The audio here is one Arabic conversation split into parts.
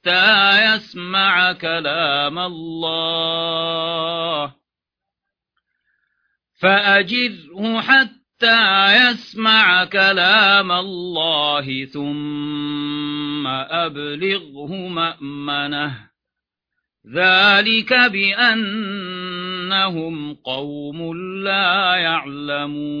حتى يسمع كلام الله. فأجره حتى يسمع كلام الله ثم أبلغه مأمنه. ذلك بأنهم قوم لا يعلمون.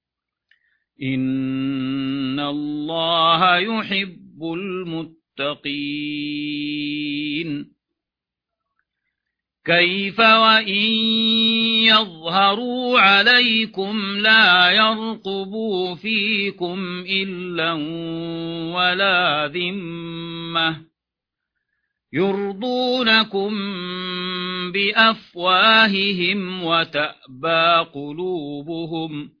إن الله يحب المتقين كيف وإن يظهروا عليكم لا يرقبوا فيكم إلا ولا ذمة يرضونكم بأفواههم وتأبى قلوبهم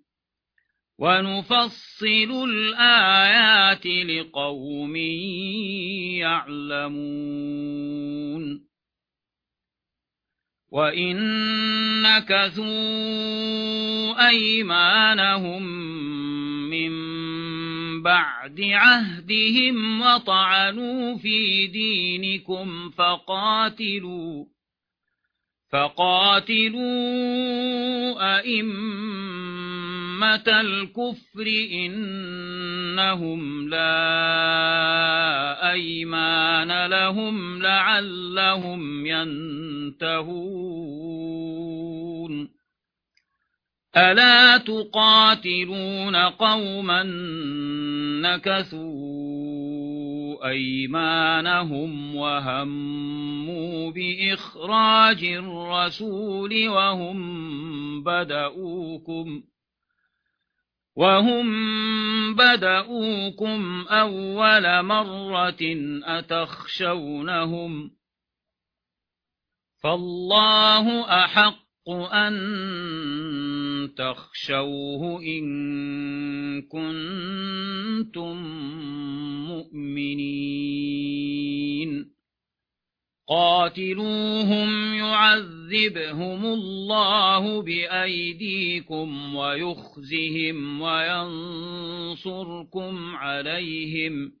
ونفصل الآيات لقوم يعلمون. وإن نكثوا أيمانهم من بعد عهدهم وطعنوا في دينكم فقاتلوا فقاتلوا أئمة الكفر إنهم لا أيمان لهم لعلهم ينتهون. ألا تقاتلون قوما نكثوا أيمانهم وهموا بإخراج الرسول وهم بدؤوكم وهم بدؤوكم أول مرة أتخشونهم فالله أحق أن تخشوه إن كنتم مؤمنين. قاتلوهم يعذبهم الله بأيديكم ويخزهم وينصركم عليهم.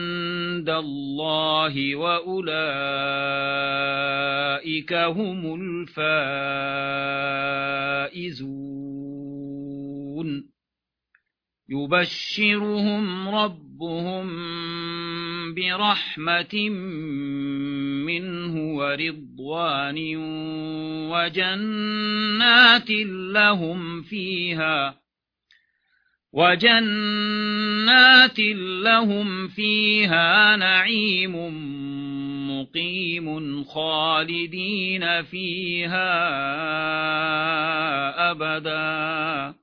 الله وأولئك هم الفائزون. يبشرهم ربهم برحمة منه ورضوان وجنات لهم فيها وجنات لهم فيها نعيم مقيم خالدين فيها أبدا.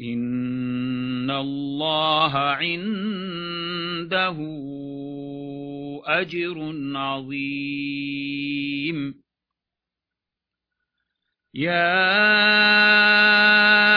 إن الله عنده أجر عظيم. يا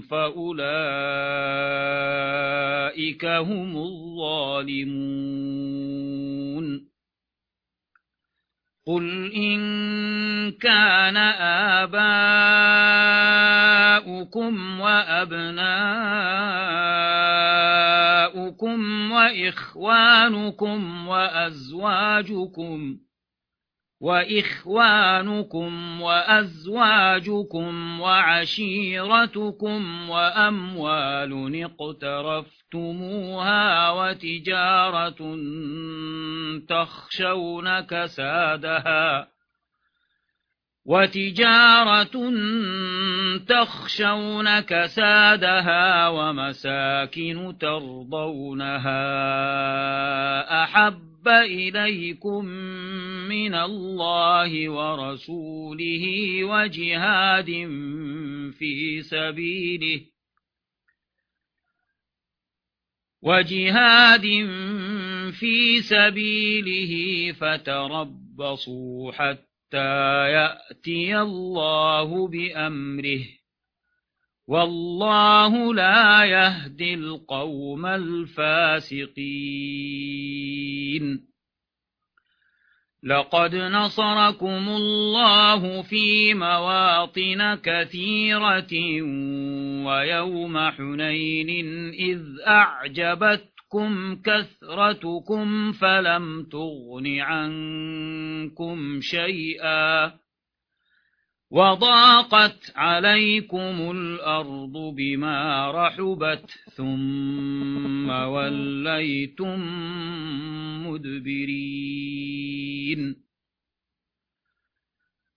فأولئك هم الظالمون. قل إن كان آباؤكم وأبناؤكم وإخوانكم وأزواجكم وإخوانكم وأزواجكم وعشيرتكم وأموال اقترفتموها وتجارة تخشون كسادها وتجارة تخشون كسادها ومساكن ترضونها أحب إليكم من الله ورسوله وجهاد في سبيله وجهاد في سبيله فتربصوا حتى يأتي الله بأمره. والله لا يهدي القوم الفاسقين. لقد نصركم الله في مواطن كثيرة ويوم حنين إذ أعجبتكم كثرتكم فلم تغن عنكم شيئا وضاقت عليكم الأرض بما رحبت ثم وليتم مدبرين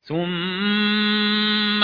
ثم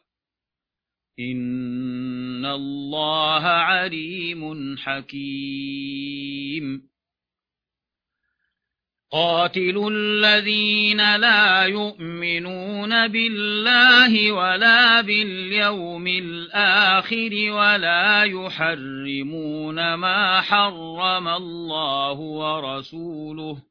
إن الله عليم حكيم. قاتلوا الذين لا يؤمنون بالله ولا باليوم الآخر ولا يحرمون ما حرم الله ورسوله.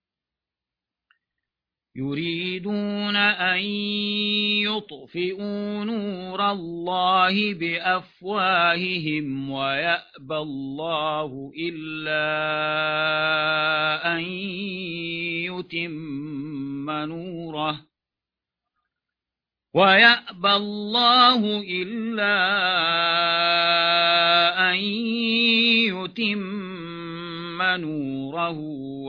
يريدون أن يطفئوا نور الله بأفواههم ويأبى الله إلا أن يتم نوره ويأبى الله إلا أن يتم نوره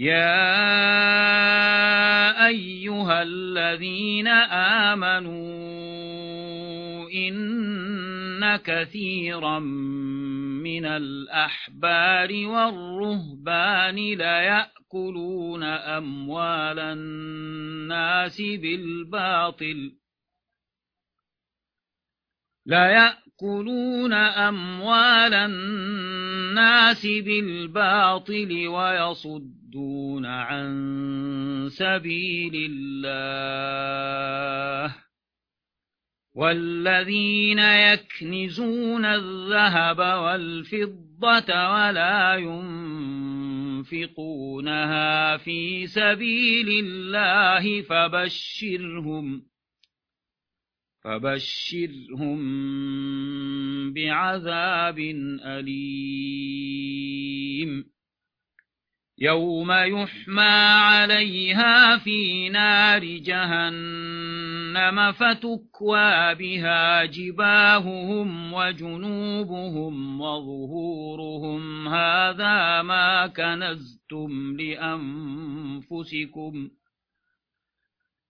يا أيها الذين آمنوا إن كثيرا من الأحبار والرهبان ليأكلون أموال الناس بالباطل ليأكلون أموال الناس بالباطل ويصدون عن سبيل الله والذين يكنزون الذهب والفضة ولا ينفقونها في سبيل الله فبشرهم فبشرهم بعذاب أليم. يوم يحمى عليها في نار جهنم فتكوى بها جباههم وجنوبهم وظهورهم. هذا ما كنزتم لأنفسكم.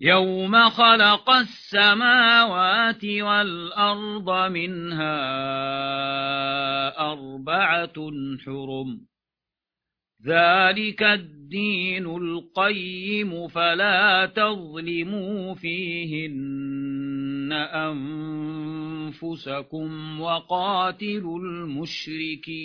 يوم خلق السماوات والأرض منها أربعة حرم. ذلك الدين القيم فلا تظلموا فيهن أنفسكم وقاتلوا المشركين.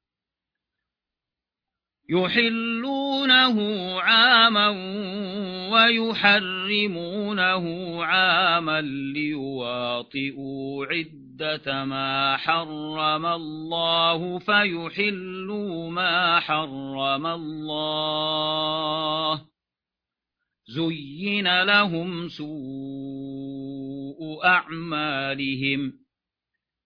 يحلونه عاما ويحرمونه عاما ليواطئوا عدة ما حرم الله فيحلوا ما حرم الله. زين لهم سوء أعمالهم.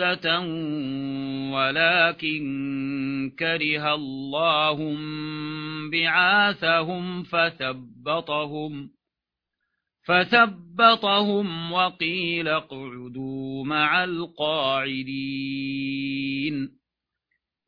عدة ولكن كره الله بعاثهم فثبطهم فثبطهم وقيل اقعدوا مع القاعدين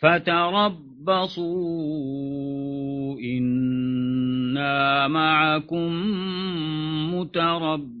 فتربصوا إنا معكم متربصون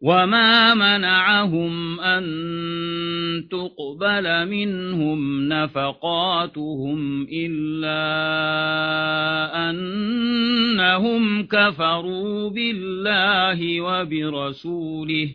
وما منعهم أن تقبل منهم نفقاتهم إلا أنهم كفروا بالله وبرسوله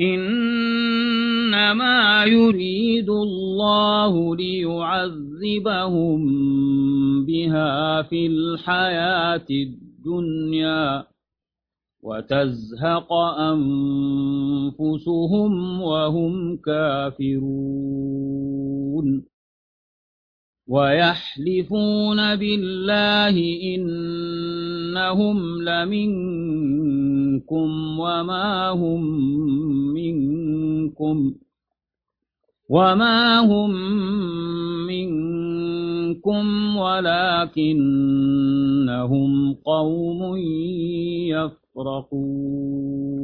إنما يريد الله ليعذبهم بها في الحياة الدنيا وتزهق أنفسهم وهم كافرون. ويحلفون بالله إنهم لمنكم وما هم منكم وما هم منكم ولكنهم قوم يفرقون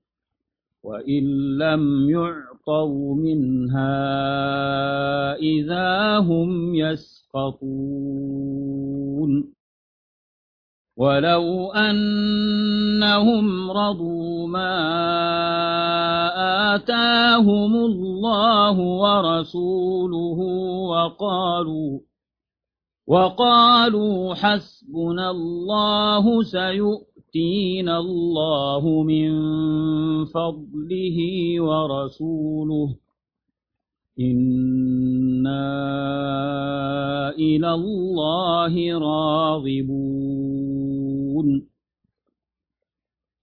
وإن لم يعطوا منها إذا هم يسقطون. ولو أنهم رضوا ما آتاهم الله ورسوله وقالوا وقالوا حسبنا الله سيؤمن يؤتينا الله من فضله ورسوله إنا إلى الله راغبون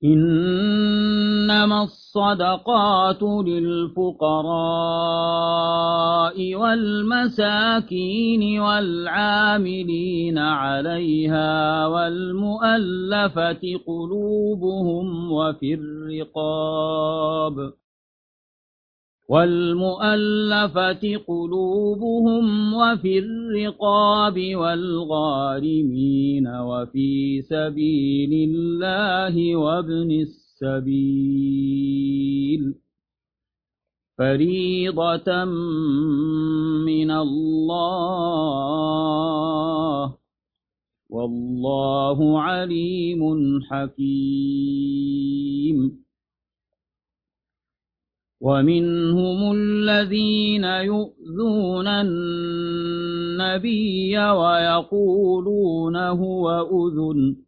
إنما الصدقات للفقراء والمساكين والعاملين عليها والمؤلفة قلوبهم وفي الرقاب والمؤلفة قلوبهم وفي الرقاب والغارمين وفي سبيل الله وابن السبيل فريضة من الله والله عليم حكيم. ومنهم الذين يؤذون النبي ويقولون هو أذن.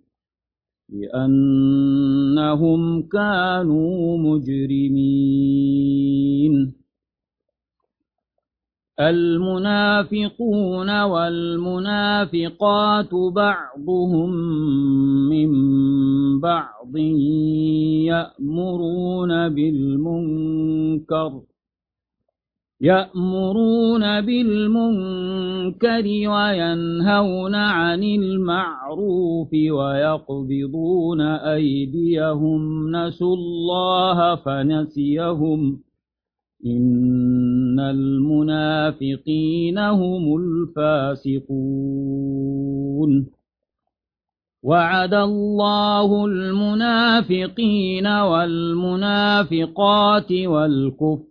بأنهم كانوا مجرمين. المنافقون والمنافقات بعضهم من بعض يأمرون بالمنكر. يأمرون بالمنكر وينهون عن المعروف ويقبضون أيديهم نسوا الله فنسيهم إن المنافقين هم الفاسقون وعد الله المنافقين والمنافقات والكفر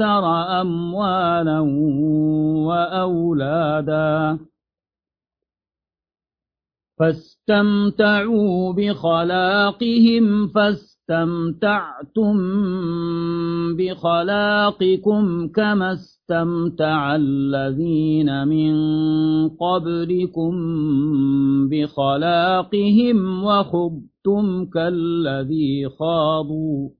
أكثر أموالا وأولادا. فاستمتعوا بخلاقهم فاستمتعتم بخلاقكم كما استمتع الذين من قبلكم بخلاقهم وخبتم كالذي خاضوا.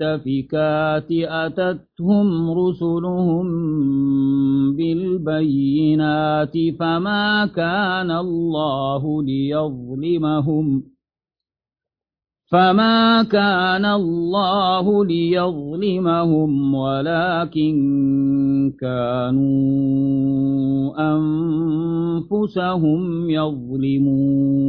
والمؤتفكات أتتهم رسلهم بالبينات فما كان الله ليظلمهم فما كان الله ليظلمهم ولكن كانوا أنفسهم يظلمون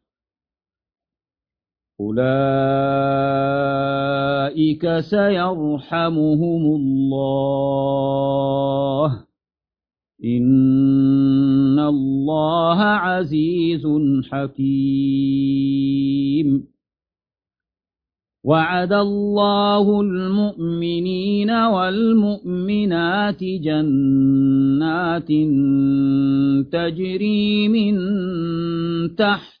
أولئك سيرحمهم الله إن الله عزيز حكيم. وعد الله المؤمنين والمؤمنات جنات تجري من تحت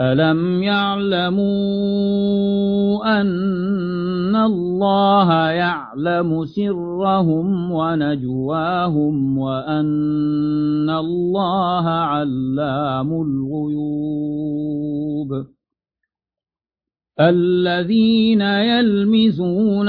ألم يعلموا أن الله يعلم سرهم ونجواهم وأن الله علام الغيوب الذين يلمزون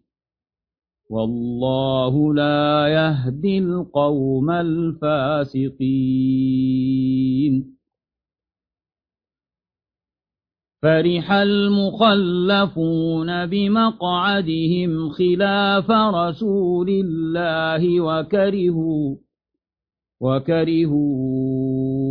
والله لا يهدي القوم الفاسقين. فرح المخلفون بمقعدهم خلاف رسول الله وكرهوا وكرهوا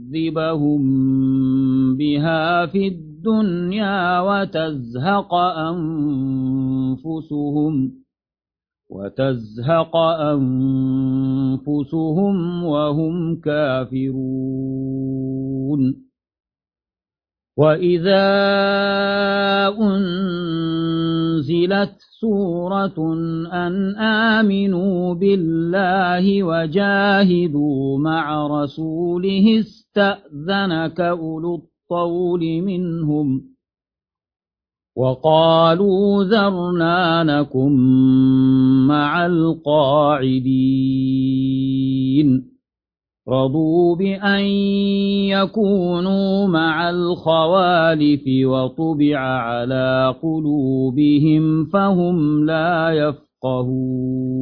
يعذبهم بها في الدنيا وتزهق أنفسهم وتزهق أنفسهم وهم كافرون وإذا أنزلت سورة أن آمنوا بالله وجاهدوا مع رسوله استأذنك أولو الطول منهم وقالوا ذرنا نكن مع القاعدين رضوا بأن يكونوا مع الخوالف وطبع على قلوبهم فهم لا يفقهون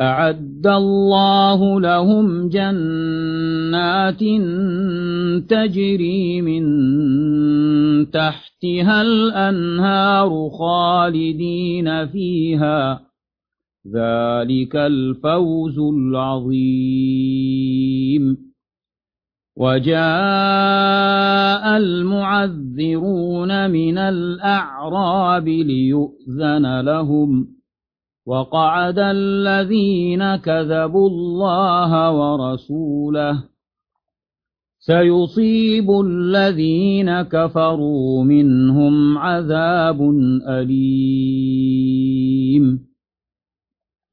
أعد الله لهم جنات تجري من تحتها الأنهار خالدين فيها. ذلك الفوز العظيم. وجاء المعذرون من الأعراب ليؤذن لهم. وقعد الذين كذبوا الله ورسوله. سيصيب الذين كفروا منهم عذاب أليم.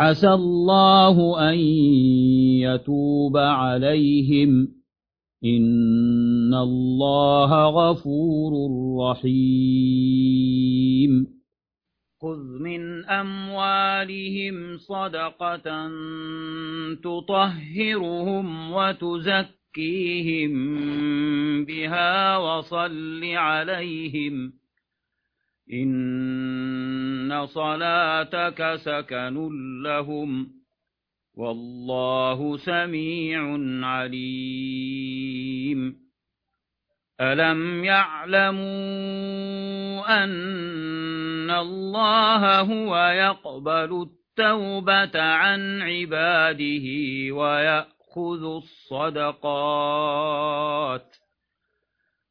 عسى الله أن يتوب عليهم. إن الله غفور رحيم. خذ من أموالهم صدقة تطهرهم وتزكيهم بها وصل عليهم. إن صلاتك سكن لهم والله سميع عليم ألم يعلموا أن الله هو يقبل التوبة عن عباده ويأخذ الصدقات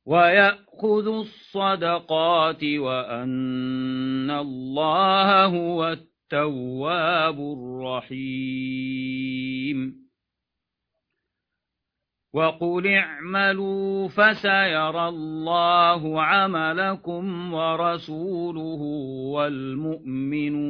ويأخذ الصدقات وأن الله هو التواب الرحيم. وقل اعملوا فسيرى الله عملكم ورسوله والمؤمنون.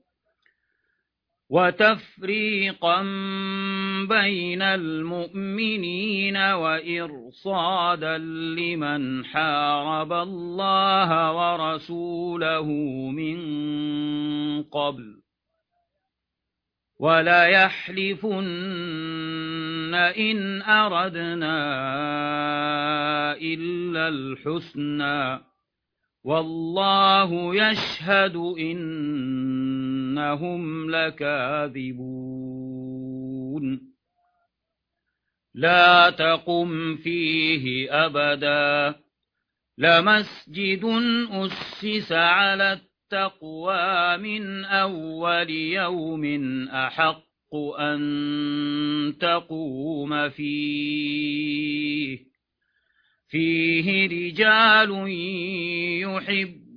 وتفريقا بين المؤمنين وإرصادا لمن حارب الله ورسوله من قبل. ولا يحلفن إن أردنا إلا الحسنى. والله يشهد إنهم لكاذبون لا تقم فيه أبدا لمسجد أسس على التقوى من أول يوم أحق أن تقوم فيه فيه رجال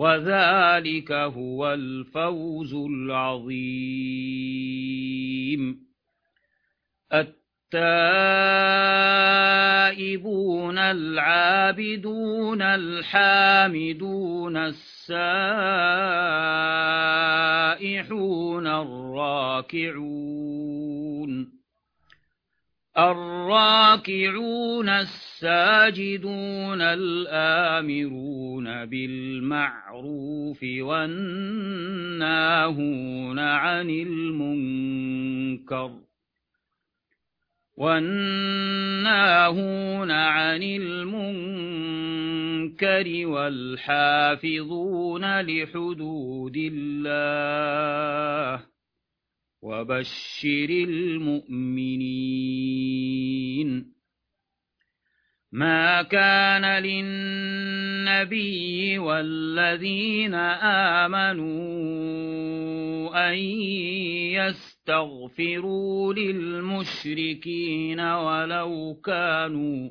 وذلك هو الفوز العظيم. التائبون العابدون الحامدون السائحون الراكعون. الراكعون الساجدون الآمرون بالمعروف والناهون عن المنكر والناهون عن المنكر والحافظون لحدود الله وبشر المؤمنين. ما كان للنبي والذين آمنوا أن يستغفروا للمشركين ولو كانوا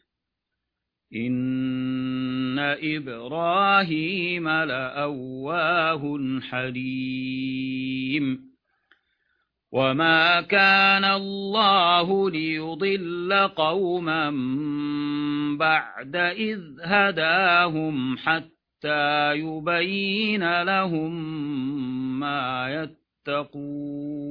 إن إبراهيم لأواه حليم وما كان الله ليضل قوما بعد إذ هداهم حتى يبين لهم ما يتقون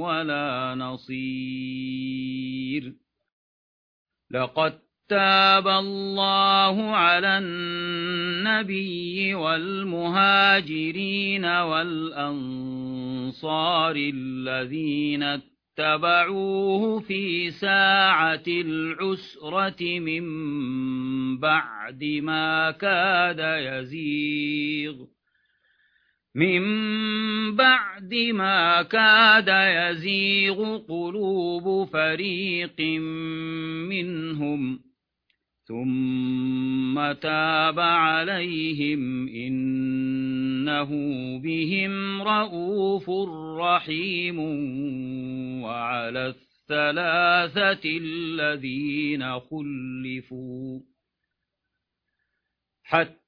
ولا نصير. لقد تاب الله على النبي والمهاجرين والأنصار الذين اتبعوه في ساعة العسرة من بعد ما كاد يزيغ. من بعد ما كاد يزيغ قلوب فريق منهم ثم تاب عليهم إنه بهم رؤوف رحيم وعلى الثلاثة الذين خلفوا حتى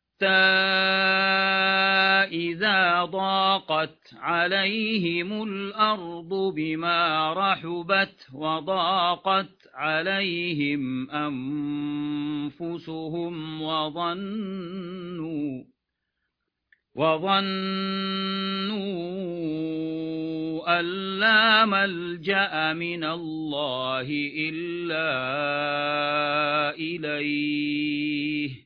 إذا ضاقت عليهم الأرض بما رحبت وضاقت عليهم أنفسهم وظنوا وظنوا أن لا ملجأ من الله إلا إليه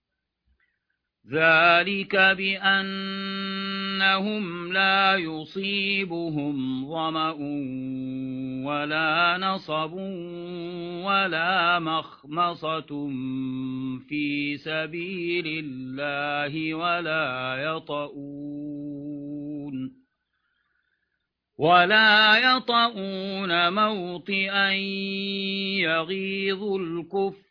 ذلك بأنهم لا يصيبهم ظمأ ولا نصب ولا مخمصة في سبيل الله ولا يطؤون ولا يطؤون موطئا يغيظ الكفر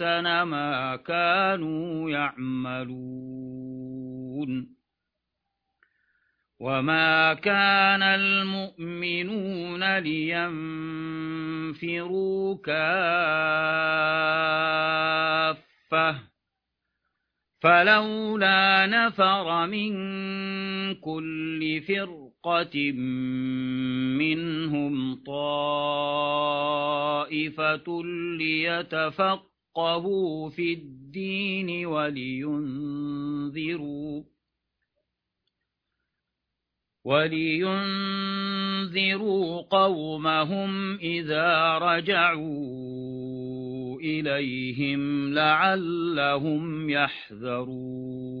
أحسن ما كانوا يعملون. وما كان المؤمنون لينفروا كافة. فلولا نفر من كل فرقة منهم طائفة ليتفقوا يفقهوا في الدين ولينذروا ولينذروا قومهم إذا رجعوا إليهم لعلهم يحذرون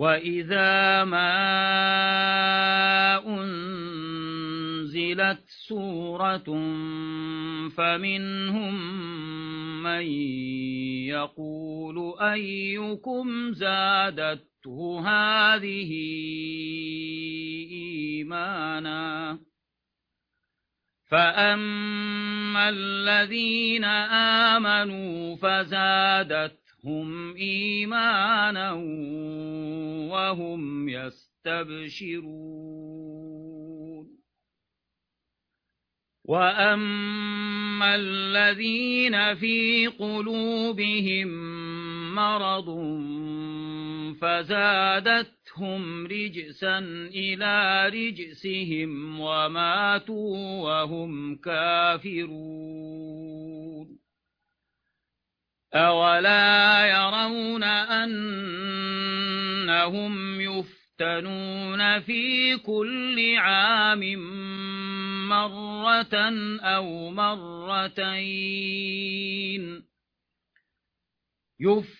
وإذا ما أنزلت سورة فمنهم من يقول أيكم زادته هذه إيمانا فأما الذين آمنوا فزادت هم إيمانا وهم يستبشرون. وأما الذين في قلوبهم مرض فزادتهم رجسا إلى رجسهم وماتوا وهم كافرون. أولا يرون أنهم يفتنون في كل عام مرة أو مرتين يفتنون